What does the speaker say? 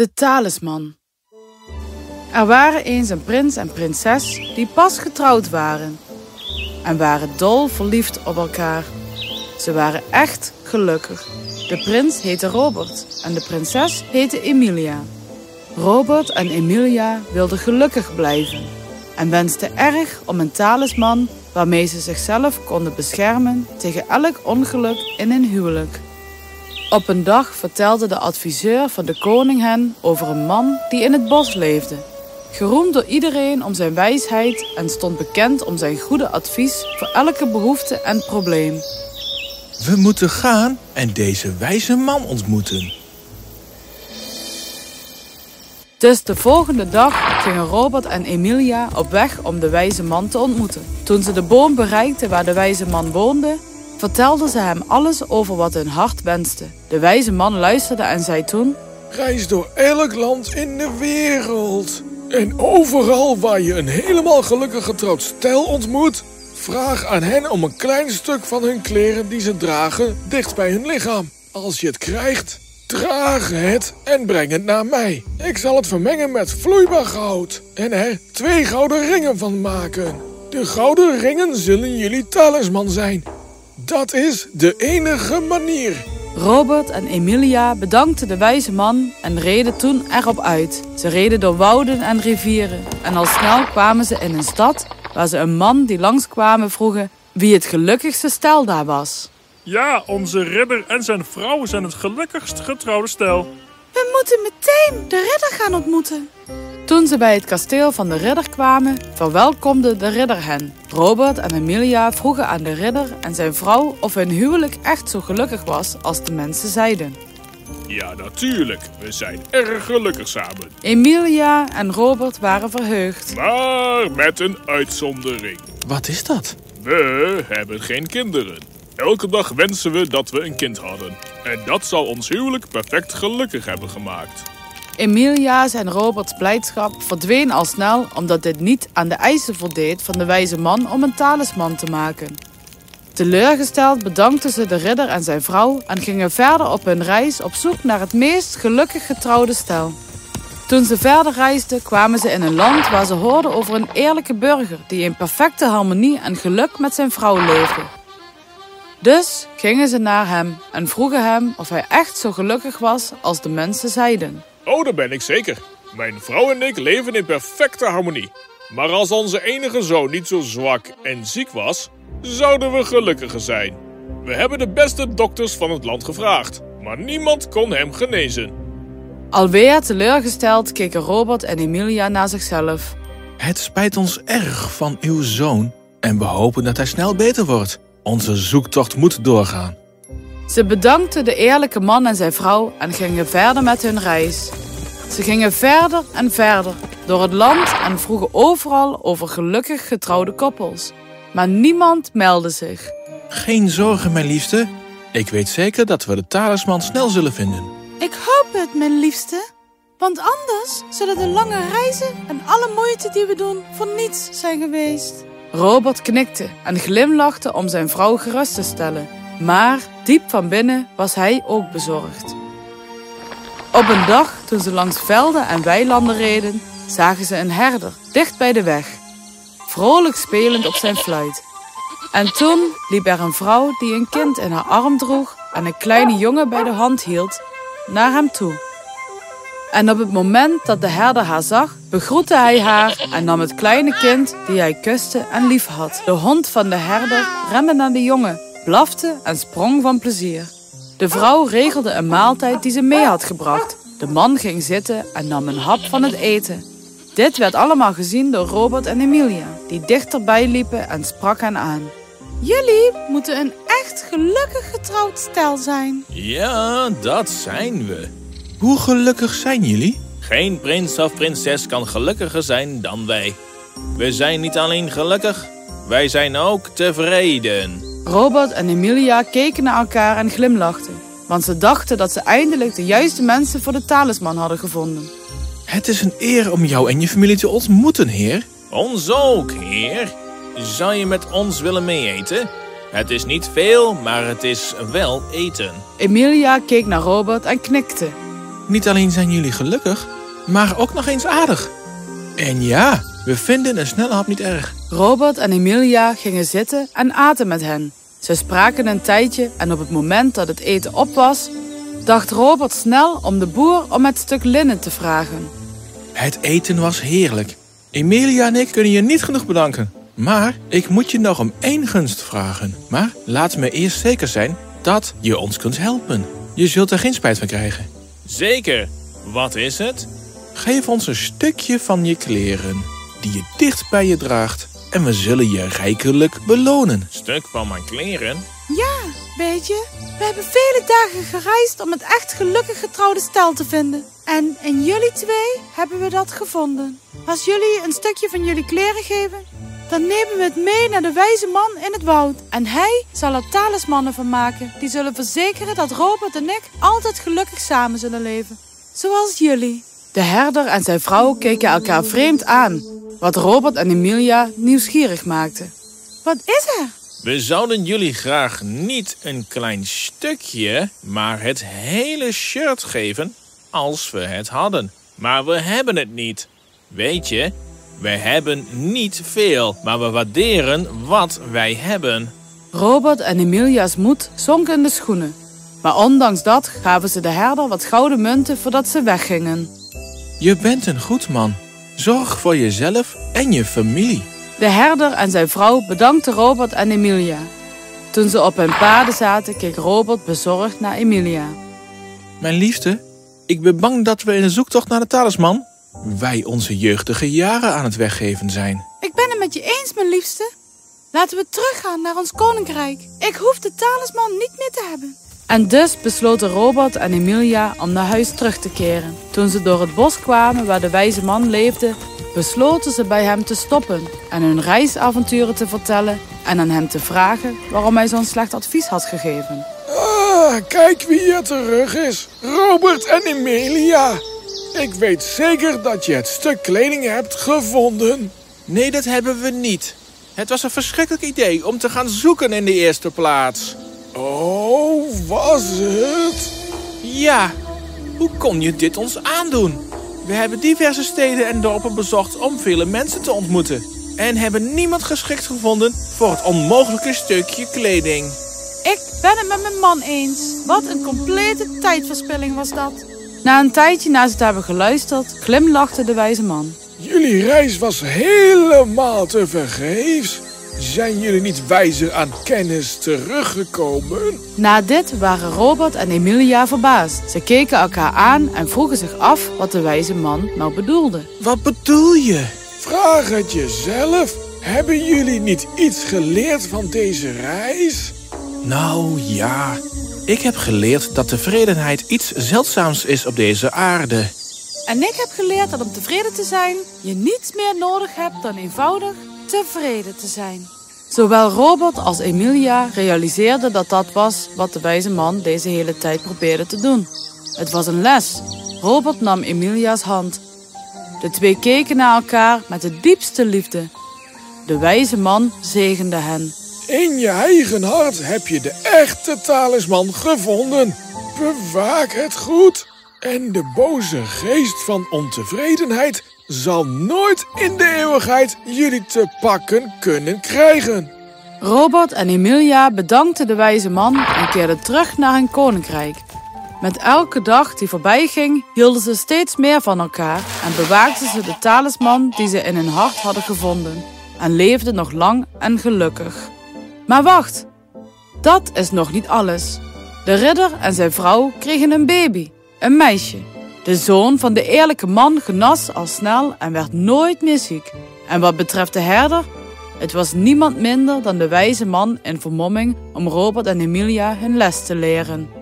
De talisman. Er waren eens een prins en prinses die pas getrouwd waren en waren dol verliefd op elkaar. Ze waren echt gelukkig. De prins heette Robert en de prinses heette Emilia. Robert en Emilia wilden gelukkig blijven en wensten erg om een talisman waarmee ze zichzelf konden beschermen tegen elk ongeluk in een huwelijk. Op een dag vertelde de adviseur van de koning hen over een man die in het bos leefde. Geroemd door iedereen om zijn wijsheid en stond bekend om zijn goede advies voor elke behoefte en probleem. We moeten gaan en deze wijze man ontmoeten. Dus de volgende dag gingen Robert en Emilia op weg om de wijze man te ontmoeten. Toen ze de boom bereikten waar de wijze man woonde, vertelden ze hem alles over wat hun hart wenste. De wijze man luisterde en zei toen... Reis door elk land in de wereld. En overal waar je een helemaal gelukkig getrouwd stel ontmoet... vraag aan hen om een klein stuk van hun kleren die ze dragen dicht bij hun lichaam. Als je het krijgt, draag het en breng het naar mij. Ik zal het vermengen met vloeibaar goud en er twee gouden ringen van maken. De gouden ringen zullen jullie talisman zijn. Dat is de enige manier. Robert en Emilia bedankten de wijze man en reden toen erop uit. Ze reden door wouden en rivieren en al snel kwamen ze in een stad waar ze een man die langskwamen vroegen wie het gelukkigste stel daar was. Ja, onze ridder en zijn vrouw zijn het gelukkigst getrouwde stel. We moeten meteen de ridder gaan ontmoeten. Toen ze bij het kasteel van de ridder kwamen, verwelkomde de ridder hen. Robert en Emilia vroegen aan de ridder en zijn vrouw of hun huwelijk echt zo gelukkig was als de mensen zeiden. Ja, natuurlijk. We zijn erg gelukkig samen. Emilia en Robert waren verheugd. Maar met een uitzondering. Wat is dat? We hebben geen kinderen. Elke dag wensen we dat we een kind hadden. En dat zou ons huwelijk perfect gelukkig hebben gemaakt. Emilia's en Roberts blijdschap verdween al snel omdat dit niet aan de eisen voldeed van de wijze man om een talisman te maken. Teleurgesteld bedankten ze de ridder en zijn vrouw en gingen verder op hun reis op zoek naar het meest gelukkig getrouwde stel. Toen ze verder reisden kwamen ze in een land waar ze hoorden over een eerlijke burger die in perfecte harmonie en geluk met zijn vrouw leefde. Dus gingen ze naar hem en vroegen hem of hij echt zo gelukkig was als de mensen zeiden. Oh, dat ben ik zeker. Mijn vrouw en ik leven in perfecte harmonie. Maar als onze enige zoon niet zo zwak en ziek was, zouden we gelukkiger zijn. We hebben de beste dokters van het land gevraagd, maar niemand kon hem genezen. Alweer teleurgesteld keken Robert en Emilia naar zichzelf. Het spijt ons erg van uw zoon en we hopen dat hij snel beter wordt. Onze zoektocht moet doorgaan. Ze bedankten de eerlijke man en zijn vrouw en gingen verder met hun reis. Ze gingen verder en verder door het land en vroegen overal over gelukkig getrouwde koppels. Maar niemand meldde zich. Geen zorgen, mijn liefste. Ik weet zeker dat we de talisman snel zullen vinden. Ik hoop het, mijn liefste. Want anders zullen de lange reizen en alle moeite die we doen voor niets zijn geweest. Robert knikte en glimlachte om zijn vrouw gerust te stellen. Maar diep van binnen was hij ook bezorgd. Op een dag, toen ze langs velden en weilanden reden, zagen ze een herder dicht bij de weg, vrolijk spelend op zijn fluit. En toen liep er een vrouw die een kind in haar arm droeg en een kleine jongen bij de hand hield, naar hem toe. En op het moment dat de herder haar zag, begroette hij haar en nam het kleine kind die hij kuste en lief had. De hond van de herder rende naar de jongen, blafte en sprong van plezier. De vrouw regelde een maaltijd die ze mee had gebracht. De man ging zitten en nam een hap van het eten. Dit werd allemaal gezien door Robert en Emilia, die dichterbij liepen en sprak hen aan. Jullie moeten een echt gelukkig getrouwd stel zijn. Ja, dat zijn we. Hoe gelukkig zijn jullie? Geen prins of prinses kan gelukkiger zijn dan wij. We zijn niet alleen gelukkig, wij zijn ook tevreden. Robert en Emilia keken naar elkaar en glimlachten, want ze dachten dat ze eindelijk de juiste mensen voor de talisman hadden gevonden. Het is een eer om jou en je familie te ontmoeten, heer. Ons ook, heer. Zou je met ons willen meeeten? Het is niet veel, maar het is wel eten. Emilia keek naar Robert en knikte. Niet alleen zijn jullie gelukkig, maar ook nog eens aardig. En ja, we vinden een snelle hap niet erg. Robert en Emilia gingen zitten en aten met hen. Ze spraken een tijdje en op het moment dat het eten op was, dacht Robert snel om de boer om het stuk linnen te vragen. Het eten was heerlijk. Emilia en ik kunnen je niet genoeg bedanken. Maar ik moet je nog om één gunst vragen. Maar laat me eerst zeker zijn dat je ons kunt helpen. Je zult er geen spijt van krijgen. Zeker. Wat is het? Geef ons een stukje van je kleren, die je dicht bij je draagt. En we zullen je rijkelijk belonen. Stuk van mijn kleren? Ja, weet je, we hebben vele dagen gereisd om het echt gelukkig getrouwde stel te vinden. En in jullie twee hebben we dat gevonden. Als jullie een stukje van jullie kleren geven, dan nemen we het mee naar de wijze man in het woud. En hij zal er talismannen van maken. Die zullen verzekeren dat Robert en ik altijd gelukkig samen zullen leven. Zoals jullie. De herder en zijn vrouw keken elkaar vreemd aan. Wat Robert en Emilia nieuwsgierig maakte. Wat is er? We zouden jullie graag niet een klein stukje, maar het hele shirt geven als we het hadden. Maar we hebben het niet. Weet je, we hebben niet veel, maar we waarderen wat wij hebben. Robert en Emilia's moed zonk in de schoenen. Maar ondanks dat gaven ze de herder wat gouden munten voordat ze weggingen. Je bent een goed man. Zorg voor jezelf en je familie. De herder en zijn vrouw bedankten Robert en Emilia. Toen ze op hun paarden zaten, keek Robert bezorgd naar Emilia. Mijn liefste, ik ben bang dat we in de zoektocht naar de talisman... wij onze jeugdige jaren aan het weggeven zijn. Ik ben het met je eens, mijn liefste. Laten we teruggaan naar ons koninkrijk. Ik hoef de talisman niet meer te hebben. En dus besloten Robert en Emilia om naar huis terug te keren. Toen ze door het bos kwamen waar de wijze man leefde, besloten ze bij hem te stoppen en hun reisavonturen te vertellen en aan hem te vragen waarom hij zo'n slecht advies had gegeven. Ah, kijk wie hier terug is. Robert en Emilia. Ik weet zeker dat je het stuk kleding hebt gevonden. Nee, dat hebben we niet. Het was een verschrikkelijk idee om te gaan zoeken in de eerste plaats. Oh, was het? Ja, hoe kon je dit ons aandoen? We hebben diverse steden en dorpen bezocht om vele mensen te ontmoeten. En hebben niemand geschikt gevonden voor het onmogelijke stukje kleding. Ik ben het met mijn man eens. Wat een complete tijdverspilling was dat. Na een tijdje na ze te hebben geluisterd, glimlachte de wijze man. Jullie reis was helemaal te vergeefs. Zijn jullie niet wijzer aan kennis teruggekomen? Na dit waren Robert en Emilia verbaasd. Ze keken elkaar aan en vroegen zich af wat de wijze man nou bedoelde. Wat bedoel je? Vraag het jezelf. Hebben jullie niet iets geleerd van deze reis? Nou ja, ik heb geleerd dat tevredenheid iets zeldzaams is op deze aarde. En ik heb geleerd dat om tevreden te zijn, je niets meer nodig hebt dan eenvoudig tevreden te zijn. Zowel Robert als Emilia realiseerden dat dat was wat de wijze man deze hele tijd probeerde te doen. Het was een les. Robert nam Emilia's hand. De twee keken naar elkaar met de diepste liefde. De wijze man zegende hen. In je eigen hart heb je de echte talisman gevonden. Bewaak het goed. En de boze geest van ontevredenheid zal nooit in de eeuwigheid jullie te pakken kunnen krijgen. Robert en Emilia bedankten de wijze man en keerden terug naar hun koninkrijk. Met elke dag die voorbij ging, hielden ze steeds meer van elkaar en bewaakten ze de talisman die ze in hun hart hadden gevonden en leefden nog lang en gelukkig. Maar wacht, dat is nog niet alles. De ridder en zijn vrouw kregen een baby, een meisje. De zoon van de eerlijke man genas al snel en werd nooit meer ziek. En wat betreft de herder, het was niemand minder dan de wijze man in vermomming om Robert en Emilia hun les te leren.